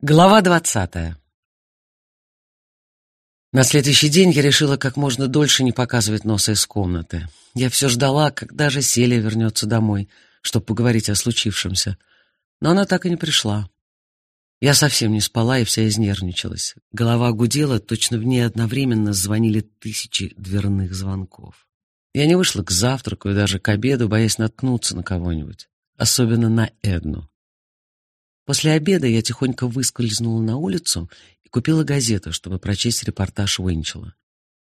Глава двадцатая. На следующий день я решила как можно дольше не показывать носа из комнаты. Я все ждала, когда же Селия вернется домой, чтобы поговорить о случившемся. Но она так и не пришла. Я совсем не спала и вся изнервничалась. Голова гудела, точно в ней одновременно звонили тысячи дверных звонков. Я не вышла к завтраку и даже к обеду, боясь наткнуться на кого-нибудь, особенно на Эдну. После обеда я тихонько выскользнула на улицу и купила газету, чтобы прочесть репортаж Уинчела.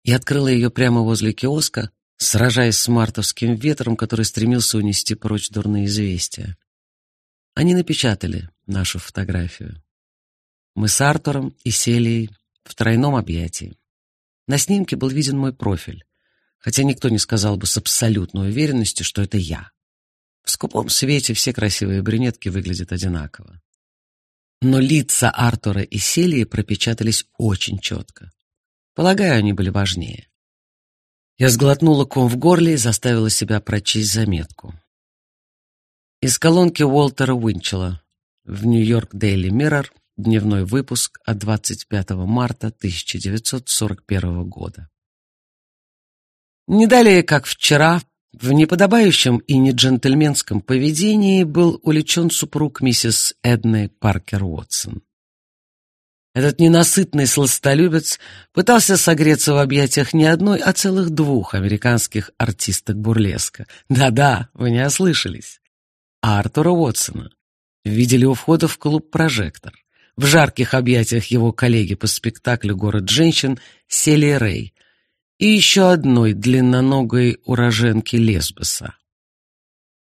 Я открыла ее прямо возле киоска, сражаясь с мартовским ветром, который стремился унести прочь дурные известия. Они напечатали нашу фотографию. Мы с Артуром и Селией в тройном объятии. На снимке был виден мой профиль, хотя никто не сказал бы с абсолютной уверенностью, что это я. В скупом свете все красивые брюнетки выглядят одинаково но лица Артура и Селии пропечатались очень четко. Полагаю, они были важнее. Я сглотнула ком в горле и заставила себя прочесть заметку. Из колонки Уолтера Уинчела в Нью-Йорк Дейли Миррор дневной выпуск от 25 марта 1941 года. Не далее, как вчера, в неподобающем и неджентльменском поведении был уличен супруг миссис Эдны Паркер Уотсон. Этот ненасытный сластолюбец пытался согреться в объятиях не одной, а целых двух американских артисток бурлеска. Да-да, вы не ослышались. Артура Уотсона видели у входа в клуб «Прожектор». В жарких объятиях его коллеги по спектаклю «Город женщин» Селии Рэй, и еще одной длинноногой уроженки Лесбоса.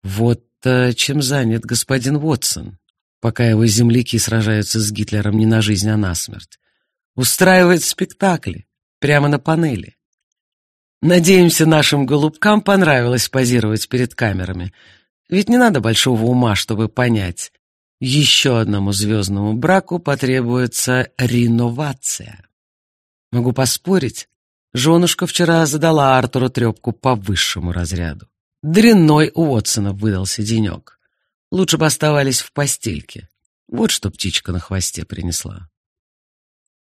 Вот э, чем занят господин Вотсон, пока его земляки сражаются с Гитлером не на жизнь, а на смерть. Устраивает спектакли прямо на панели. Надеемся, нашим голубкам понравилось позировать перед камерами. Ведь не надо большого ума, чтобы понять. Еще одному звездному браку потребуется реновация. Могу поспорить, Женушка вчера задала Артуру трепку по высшему разряду. Дрянной у Уотсона выдался денек. Лучше бы оставались в постельке. Вот что птичка на хвосте принесла.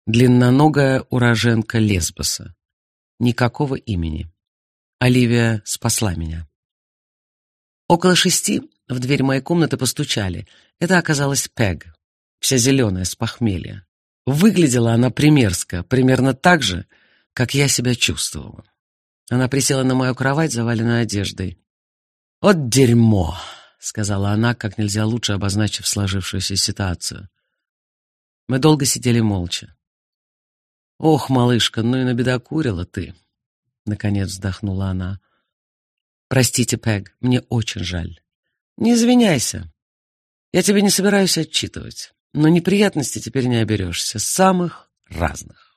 Длинноногая уроженка Лесбоса. Никакого имени. Оливия спасла меня. Около шести в дверь моей комнаты постучали. Это оказалась Пег, вся зеленая с похмелья. Выглядела она примерзко, примерно так же, как я себя чувствовала. Она присела на мою кровать, заваленную одеждой. «От дерьмо!» — сказала она, как нельзя лучше обозначив сложившуюся ситуацию. Мы долго сидели молча. «Ох, малышка, ну и набедокурила ты!» Наконец вздохнула она. «Простите, Пэг, мне очень жаль. Не извиняйся. Я тебе не собираюсь отчитывать, но неприятностей теперь не оберешься. Самых разных.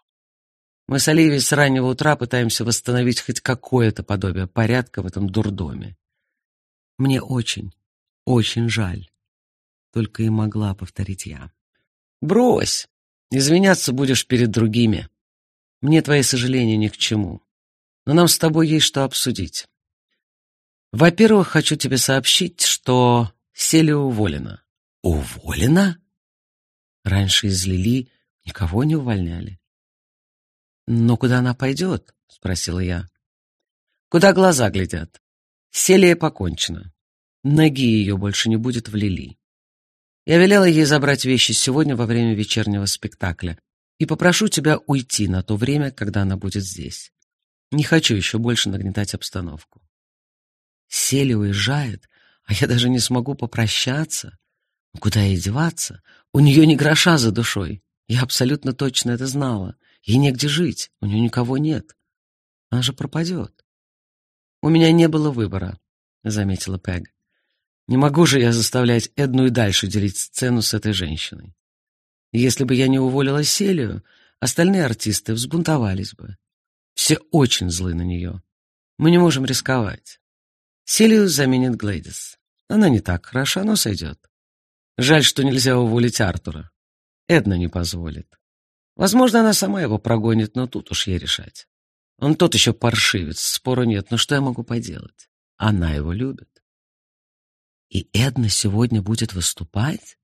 Мы с Оливией с раннего утра пытаемся восстановить хоть какое-то подобие порядка в этом дурдоме. Мне очень, очень жаль. Только и могла повторить я. Брось! Извиняться будешь перед другими. Мне твои сожаления ни к чему. Но нам с тобой есть что обсудить. Во-первых, хочу тебе сообщить, что Селия уволена. Уволена? Раньше из Лили никого не увольняли. «Но куда она пойдет?» — спросила я. «Куда глаза глядят. Селия покончена. Ноги ее больше не будет в Лили. Я велела ей забрать вещи сегодня во время вечернего спектакля и попрошу тебя уйти на то время, когда она будет здесь. Не хочу еще больше нагнетать обстановку. Селия уезжает, а я даже не смогу попрощаться. Куда ей деваться? У нее ни гроша за душой. Я абсолютно точно это знала. Ей негде жить, у нее никого нет. Она же пропадет. У меня не было выбора, заметила Пэг. Не могу же я заставлять Эдну и дальше делить сцену с этой женщиной. Если бы я не уволила Селию, остальные артисты взбунтовались бы. Все очень злы на нее. Мы не можем рисковать. Селию заменит Глэдис. Она не так хороша, но сойдет. Жаль, что нельзя уволить Артура. Эдна не позволит. Возможно, она сама его прогонит, но тут уж ей решать. Он тот еще паршивец, спору нет, но что я могу поделать? Она его любит. И Эдна сегодня будет выступать?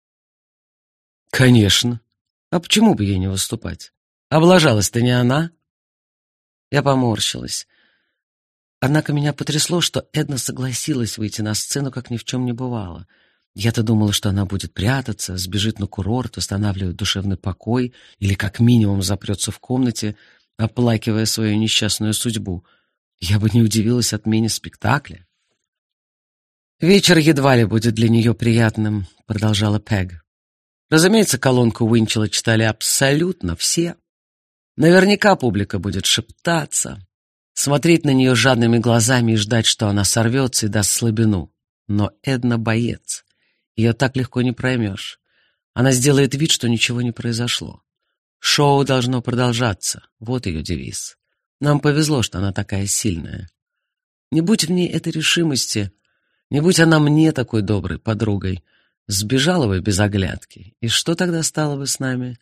Конечно. А почему бы ей не выступать? Облажалась-то не она. Я поморщилась. Однако меня потрясло, что Эдна согласилась выйти на сцену, как ни в чем не бывало. Я-то думала, что она будет прятаться, сбежит на курорт, восстанавливать душевный покой или как минимум запрется в комнате, оплакивая свою несчастную судьбу. Я бы не удивилась отмене спектакля. «Вечер едва ли будет для нее приятным», — продолжала Пег. Разумеется, колонку Уинчела читали абсолютно все. Наверняка публика будет шептаться, смотреть на нее жадными глазами и ждать, что она сорвется и даст слабину. Но Эдна боец. Ее так легко не проймешь. Она сделает вид, что ничего не произошло. Шоу должно продолжаться. Вот ее девиз. Нам повезло, что она такая сильная. Не будь в ней этой решимости, не будь она мне такой доброй подругой, сбежала бы без оглядки. И что тогда стало бы с нами?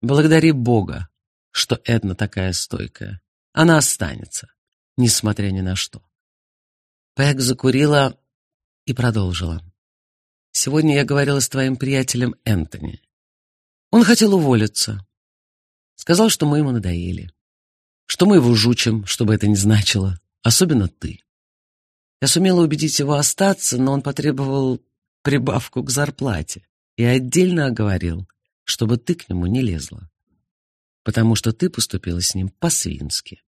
Благодари Бога, что Эдна такая стойкая. Она останется, несмотря ни на что. Пэг закурила и продолжила. Сегодня я говорила с твоим приятелем Энтони. Он хотел уволиться. Сказал, что мы ему надоели. Что мы его жучим, чтобы это не значило. Особенно ты. Я сумела убедить его остаться, но он потребовал прибавку к зарплате и отдельно оговорил, чтобы ты к нему не лезла. Потому что ты поступила с ним по-свински.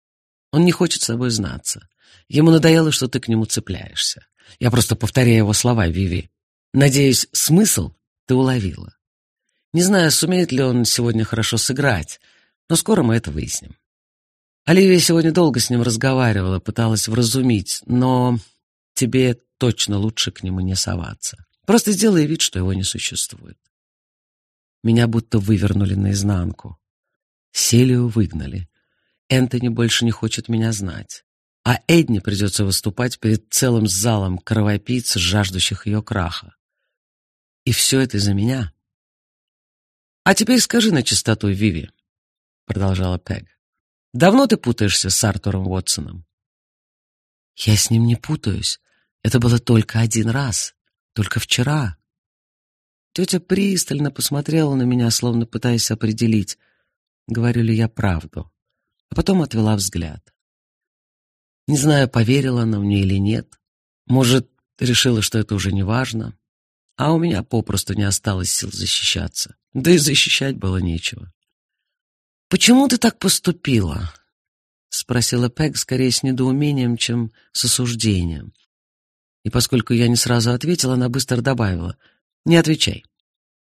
Он не хочет с тобой знаться. Ему надоело, что ты к нему цепляешься. Я просто повторяю его слова, Виви. Надеюсь, смысл ты уловила. Не знаю, сумеет ли он сегодня хорошо сыграть, но скоро мы это выясним. Оливия сегодня долго с ним разговаривала, пыталась вразумить, но тебе точно лучше к нему не соваться. Просто сделай вид, что его не существует. Меня будто вывернули наизнанку. Селию выгнали. Энтони больше не хочет меня знать. А Эдне придется выступать перед целым залом кровопийц, жаждущих ее краха. И все это из-за меня. «А теперь скажи на чистоту, Виви», — продолжала Пег. «Давно ты путаешься с Артуром Уотсоном?» «Я с ним не путаюсь. Это было только один раз. Только вчера». Тетя пристально посмотрела на меня, словно пытаясь определить, говорю ли я правду, а потом отвела взгляд. Не знаю, поверила она мне или нет. Может, решила, что это уже не важно. А у меня попросту не осталось сил защищаться. Да и защищать было нечего. «Почему ты так поступила?» — спросила Пэг скорее с недоумением, чем с осуждением. И поскольку я не сразу ответила, она быстро добавила. «Не отвечай.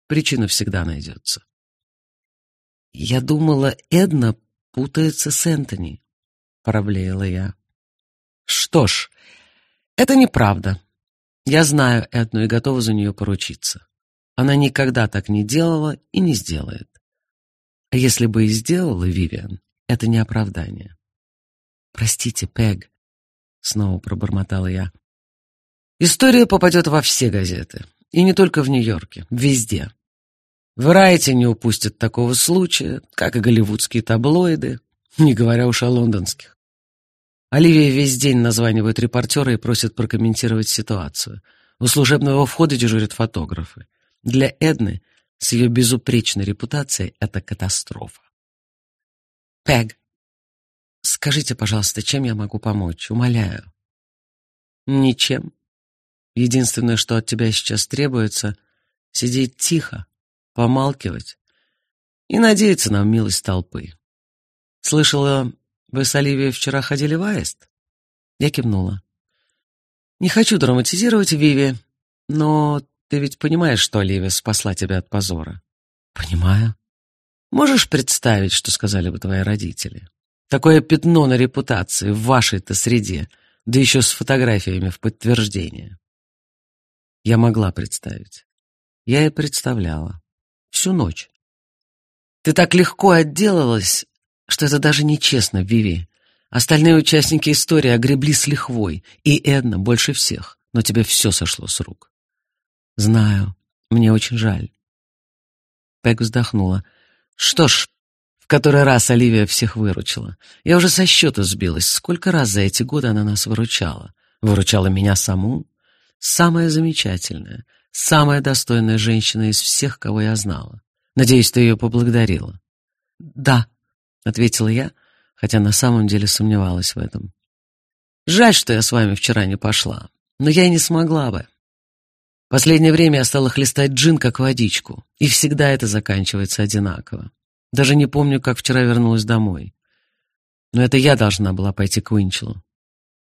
Причина всегда найдется». «Я думала, Эдна путается с Энтони», — проблеяла я. «Что ж, это неправда», я знаю Эдну и готова за нее поручиться. Она никогда так не делала и не сделает. А если бы и сделала, Вивиан, это не оправдание. «Простите, Пег», — снова пробормотала я. «История попадет во все газеты. И не только в Нью-Йорке, везде. Врайте не упустят такого случая, как и голливудские таблоиды, не говоря уж о лондонских. Оливия весь день названивает репортера и просит прокомментировать ситуацию. У служебного входа дежурят фотографы. Для Эдны с ее безупречной репутацией это катастрофа. Пэг, скажите, пожалуйста, чем я могу помочь? Умоляю. Ничем. Единственное, что от тебя сейчас требуется, сидеть тихо, помалкивать и надеяться на милость толпы. Слышала, вы с Оливией вчера ходили в Аист? Я кивнула. Не хочу драматизировать, Виви, но ты ведь понимаешь, что Оливия спасла тебя от позора. Понимаю. Можешь представить, что сказали бы твои родители? Такое пятно на репутации в вашей-то среде, да еще с фотографиями в подтверждение. Я могла представить. Я и представляла. Всю ночь. Ты так легко отделалась что это даже нечестно, Виви. Остальные участники истории огребли с лихвой, и Эдна больше всех, но тебе все сошло с рук. Знаю, мне очень жаль. Пэг вздохнула. Что ж, в который раз Оливия всех выручила. Я уже со счета сбилась, сколько раз за эти годы она нас выручала. Выручала меня саму. Самая замечательная, самая достойная женщина из всех, кого я знала. Надеюсь, ты ее поблагодарила. «Да», — ответила я, хотя на самом деле сомневалась в этом. «Жаль, что я с вами вчера не пошла, но я и не смогла бы. Последнее время я стала хлестать джин как водичку, и всегда это заканчивается одинаково. Даже не помню, как вчера вернулась домой. Но это я должна была пойти к Уинчелу.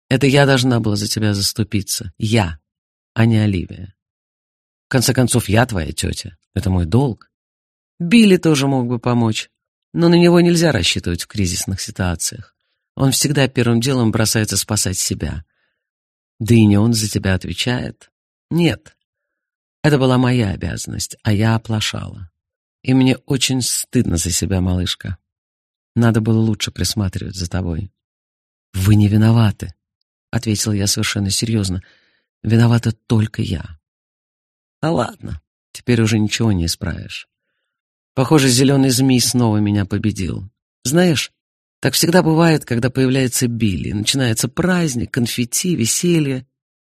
Это я должна была за тебя заступиться. Я, а не Оливия. В конце концов, я твоя тетя. Это мой долг. Билли тоже мог бы помочь, но на него нельзя рассчитывать в кризисных ситуациях. Он всегда первым делом бросается спасать себя. Да и не он за тебя отвечает. Нет. Это была моя обязанность, а я оплошала. И мне очень стыдно за себя, малышка. Надо было лучше присматривать за тобой. Вы не виноваты, — ответил я совершенно серьезно. Виновата только я. А ладно, теперь уже ничего не исправишь. Похоже, зеленый змей снова меня победил. Знаешь, так всегда бывает, когда появляется Билли. Начинается праздник, конфетти, веселье.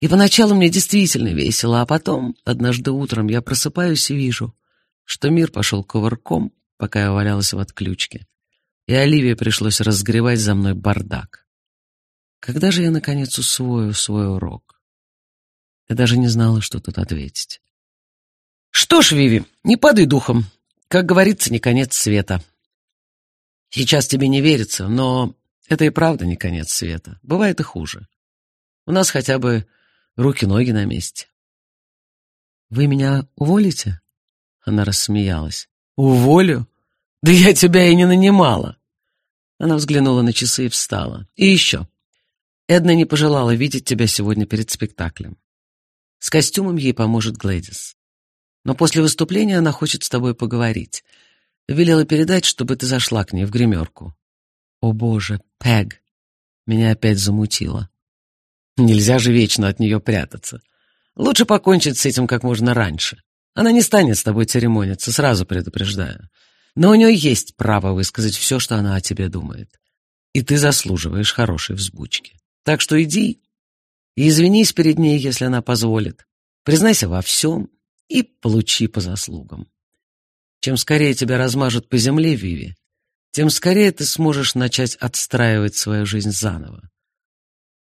И поначалу мне действительно весело, а потом, однажды утром, я просыпаюсь и вижу, что мир пошел кувырком, пока я валялась в отключке. И Оливии пришлось разгревать за мной бардак. Когда же я, наконец, усвою свой урок? Я даже не знала, что тут ответить. Что ж, Виви, не падай духом. Как говорится, не конец света. Сейчас тебе не верится, но это и правда не конец света. Бывает и хуже. У нас хотя бы руки-ноги на месте. «Вы меня уволите?» Она рассмеялась. «Уволю? Да я тебя и не нанимала!» Она взглянула на часы и встала. «И еще. Эдна не пожелала видеть тебя сегодня перед спектаклем. С костюмом ей поможет Глэдис. Но после выступления она хочет с тобой поговорить. Велела передать, чтобы ты зашла к ней в гримерку. О боже, Пэг! Меня опять замутило. Нельзя же вечно от нее прятаться. Лучше покончить с этим как можно раньше. Она не станет с тобой церемониться, сразу предупреждаю. Но у нее есть право высказать все, что она о тебе думает. И ты заслуживаешь хорошей взбучки. Так что иди и извинись перед ней, если она позволит. Признайся во всем и получи по заслугам. Чем скорее тебя размажут по земле, Виви, тем скорее ты сможешь начать отстраивать свою жизнь заново.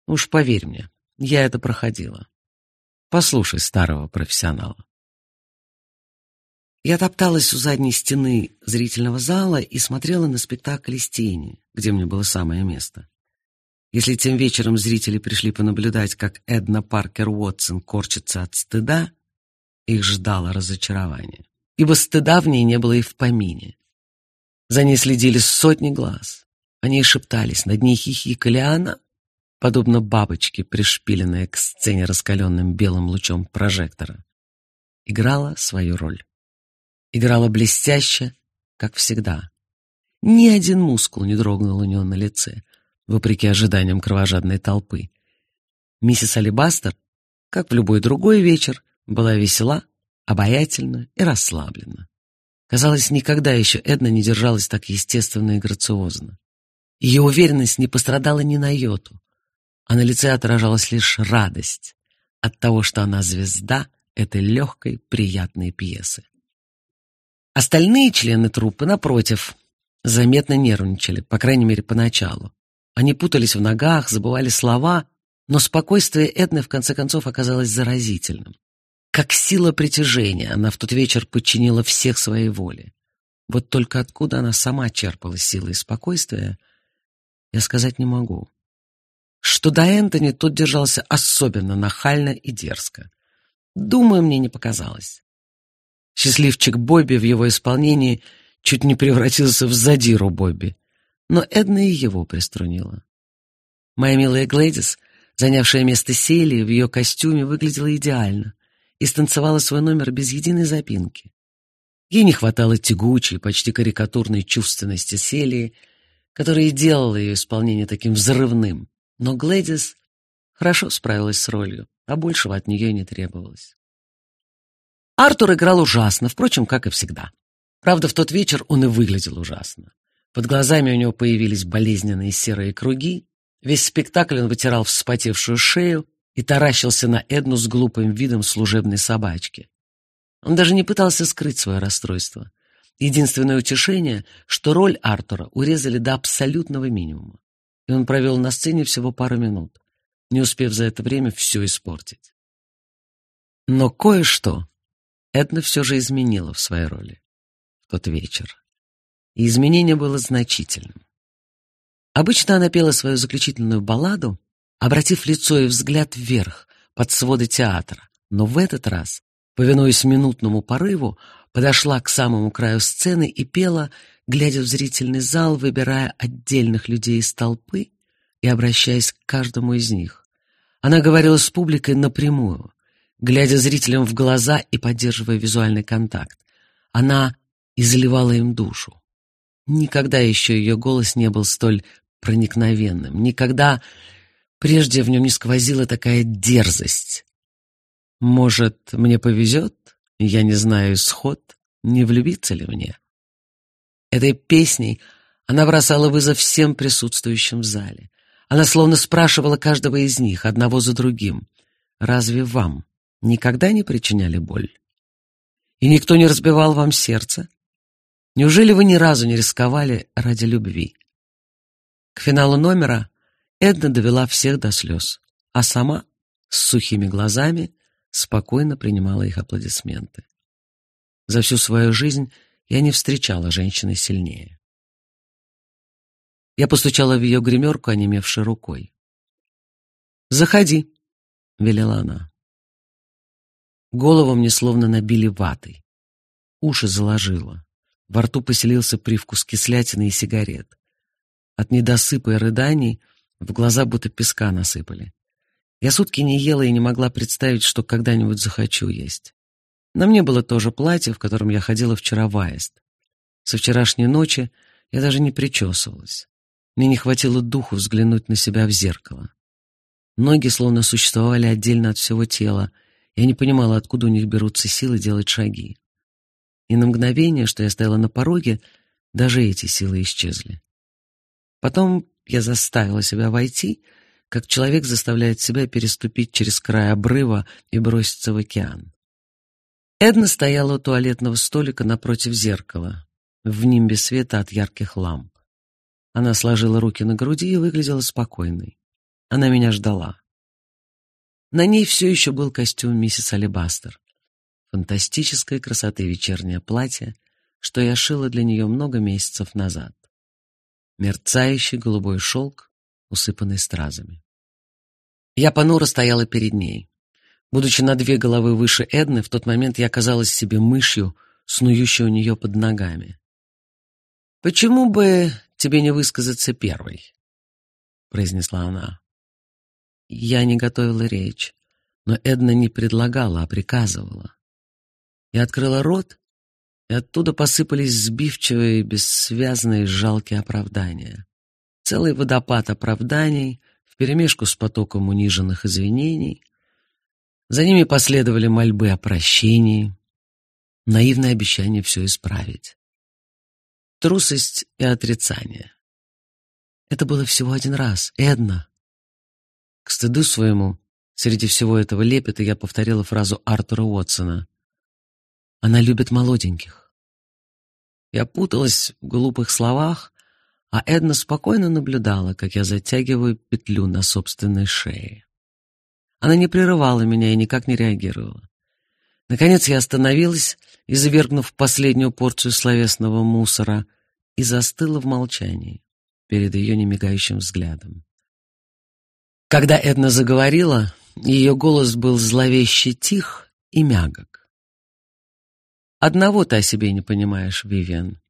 Уж поверь мне, я это проходила. Послушай старого профессионала. Я топталась у задней стены зрительного зала и смотрела на спектакль из тени, где мне было самое место. Если тем вечером зрители пришли понаблюдать, как Эдна Паркер Уотсон корчится от стыда, их ждало разочарование, ибо стыда в ней не было и в помине. За ней следили сотни глаз. Они шептались, над ней хихикали, а она, подобно бабочке, пришпиленная к сцене раскаленным белым лучом прожектора, играла свою роль. Играла блестяще, как всегда. Ни один мускул не дрогнул у нее на лице — вопреки ожиданиям кровожадной толпы. Миссис Алибастер, как в любой другой вечер, была весела, обаятельна и расслаблена. Казалось, никогда еще Эдна не держалась так естественно и грациозно. Ее уверенность не пострадала ни на йоту, а на лице отражалась лишь радость от того, что она звезда этой легкой, приятной пьесы. Остальные члены труппы, напротив, заметно нервничали, по крайней мере, поначалу. Они путались в ногах, забывали слова, но спокойствие Эдны в конце концов оказалось заразительным. Как сила притяжения она в тот вечер подчинила всех своей воле. Вот только откуда она сама черпала силы и спокойствие, я сказать не могу. Что до Энтони, тот держался особенно нахально и дерзко. Думаю, мне не показалось. Счастливчик Бобби в его исполнении чуть не превратился в задиру Бобби но Эдна и его приструнила. Моя милая Глэдис, занявшая место Селии, в ее костюме выглядела идеально и станцевала свой номер без единой запинки. Ей не хватало тягучей, почти карикатурной чувственности Селии, которая и делала ее исполнение таким взрывным, но Глэдис хорошо справилась с ролью, а большего от нее не требовалось. Артур играл ужасно, впрочем, как и всегда. Правда, в тот вечер он и выглядел ужасно. Под глазами у него появились болезненные серые круги. Весь спектакль он вытирал вспотевшую шею и таращился на Эдну с глупым видом служебной собачки. Он даже не пытался скрыть свое расстройство. Единственное утешение, что роль Артура урезали до абсолютного минимума, и он провел на сцене всего пару минут, не успев за это время все испортить. Но кое-что Эдна все же изменила в своей роли в тот вечер. И изменение было значительным. Обычно она пела свою заключительную балладу, обратив лицо и взгляд вверх, под своды театра, но в этот раз, повинуясь минутному порыву, подошла к самому краю сцены и пела, глядя в зрительный зал, выбирая отдельных людей из толпы и обращаясь к каждому из них. Она говорила с публикой напрямую, глядя зрителям в глаза и поддерживая визуальный контакт. Она изливала им душу. Никогда еще ее голос не был столь проникновенным, никогда прежде в нем не сквозила такая дерзость. Может, мне повезет, я не знаю исход, не влюбиться ли мне? Этой песней она бросала вызов всем присутствующим в зале. Она словно спрашивала каждого из них, одного за другим, «Разве вам никогда не причиняли боль? И никто не разбивал вам сердце? Неужели вы ни разу не рисковали ради любви?» К финалу номера Эдна довела всех до слез, а сама, с сухими глазами, спокойно принимала их аплодисменты. За всю свою жизнь я не встречала женщины сильнее. Я постучала в ее гримерку, онемевшей рукой. «Заходи», — велела она. Голову мне словно набили ватой. Уши заложило. Во рту поселился привкус кислятины и сигарет. От недосыпа и рыданий в глаза будто песка насыпали. Я сутки не ела и не могла представить, что когда-нибудь захочу есть. На мне было то же платье, в котором я ходила вчера в аист. Со вчерашней ночи я даже не причесывалась. Мне не хватило духу взглянуть на себя в зеркало. Ноги словно существовали отдельно от всего тела. Я не понимала, откуда у них берутся силы делать шаги. И на мгновение, что я стояла на пороге, даже эти силы исчезли. Потом я заставила себя войти, как человек заставляет себя переступить через край обрыва и броситься в океан. Эдна стояла у туалетного столика напротив зеркала, в нимбе света от ярких ламп. Она сложила руки на груди и выглядела спокойной. Она меня ждала. На ней все еще был костюм миссис Алибастер. Фантастической красоты вечернее платье, что я шила для нее много месяцев назад мерцающий голубой шелк, усыпанный стразами. Я понуро стояла перед ней. Будучи на две головы выше Эдны, в тот момент я казалась себе мышью, снующей у нее под ногами. «Почему бы тебе не высказаться первой?» — произнесла она. Я не готовила речь, но Эдна не предлагала, а приказывала. Я открыла рот и оттуда посыпались сбивчивые, бессвязные, жалкие оправдания. Целый водопад оправданий вперемешку с потоком униженных извинений. За ними последовали мольбы о прощении, наивное обещание все исправить. Трусость и отрицание. Это было всего один раз, Эдна. К стыду своему, среди всего этого лепета я повторила фразу Артура Уотсона. Она любит молоденьких. Я путалась в глупых словах, а Эдна спокойно наблюдала, как я затягиваю петлю на собственной шее. Она не прерывала меня и никак не реагировала. Наконец я остановилась, извергнув последнюю порцию словесного мусора, и застыла в молчании перед ее немигающим взглядом. Когда Эдна заговорила, ее голос был зловеще тих и мягок. Одного ты о себе не понимаешь, Вивиан.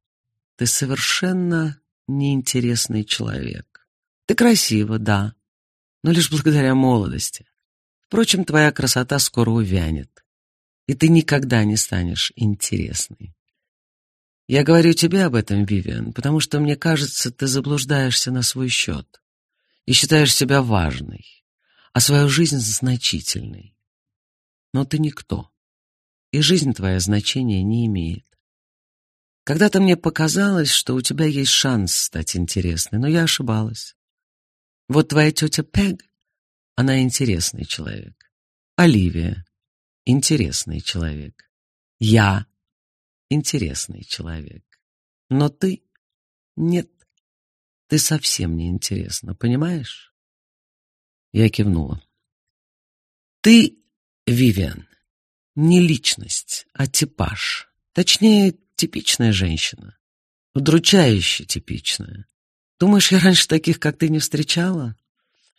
Ты совершенно неинтересный человек. Ты красива, да, но лишь благодаря молодости. Впрочем, твоя красота скоро увянет, и ты никогда не станешь интересной. Я говорю тебе об этом, Вивиан, потому что мне кажется, ты заблуждаешься на свой счет и считаешь себя важной, а свою жизнь значительной. Но ты никто и жизнь твоя значения не имеет. Когда-то мне показалось, что у тебя есть шанс стать интересной, но я ошибалась. Вот твоя тетя Пег, она интересный человек. Оливия — интересный человек. Я интересный человек. Но ты... Нет, ты совсем не интересна, понимаешь? Я кивнула. Ты, Вивиан, не личность, а типаж. Точнее, типичная женщина. Удручающе типичная. Думаешь, я раньше таких, как ты, не встречала?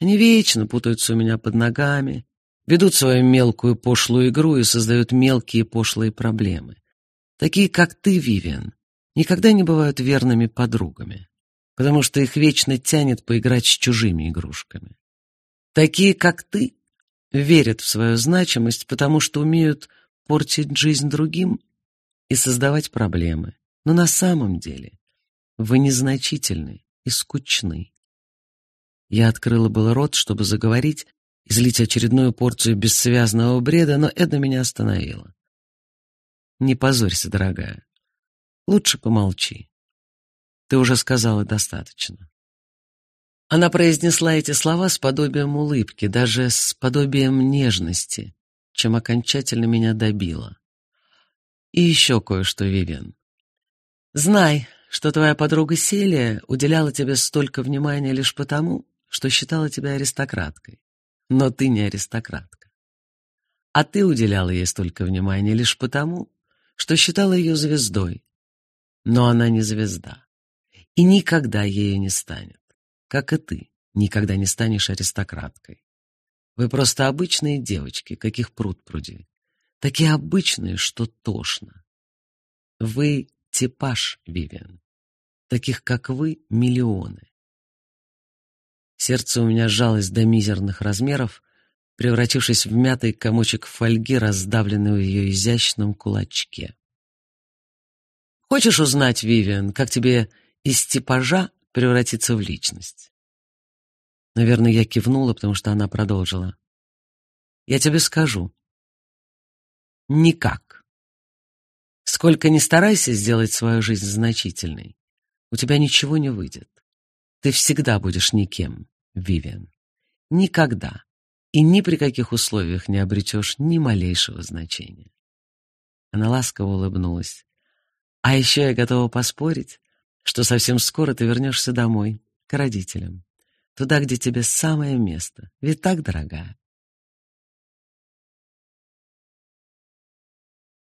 Они вечно путаются у меня под ногами, ведут свою мелкую пошлую игру и создают мелкие пошлые проблемы. Такие, как ты, Вивиан, никогда не бывают верными подругами, потому что их вечно тянет поиграть с чужими игрушками. Такие, как ты, верят в свою значимость, потому что умеют портить жизнь другим и создавать проблемы. Но на самом деле вы незначительны и скучны. Я открыла был рот, чтобы заговорить, излить очередную порцию бессвязного бреда, но Эда меня остановила. «Не позорься, дорогая. Лучше помолчи. Ты уже сказала достаточно». Она произнесла эти слова с подобием улыбки, даже с подобием нежности, чем окончательно меня добила. И еще кое-что, Вивен. Знай, что твоя подруга Селия уделяла тебе столько внимания лишь потому, что считала тебя аристократкой. Но ты не аристократка. А ты уделяла ей столько внимания лишь потому, что считала ее звездой. Но она не звезда. И никогда ею не станет как и ты, никогда не станешь аристократкой. Вы просто обычные девочки, каких пруд пруди. Такие обычные, что тошно. Вы типаж, Вивиан. Таких, как вы, миллионы. Сердце у меня сжалось до мизерных размеров, превратившись в мятый комочек фольги, раздавленный в ее изящном кулачке. Хочешь узнать, Вивиан, как тебе из типажа превратиться в личность. Наверное, я кивнула, потому что она продолжила. Я тебе скажу. Никак. Сколько ни старайся сделать свою жизнь значительной, у тебя ничего не выйдет. Ты всегда будешь никем, Вивиан. Никогда и ни при каких условиях не обретешь ни малейшего значения. Она ласково улыбнулась. А еще я готова поспорить, что совсем скоро ты вернешься домой, к родителям, туда, где тебе самое место. Ведь так, дорогая?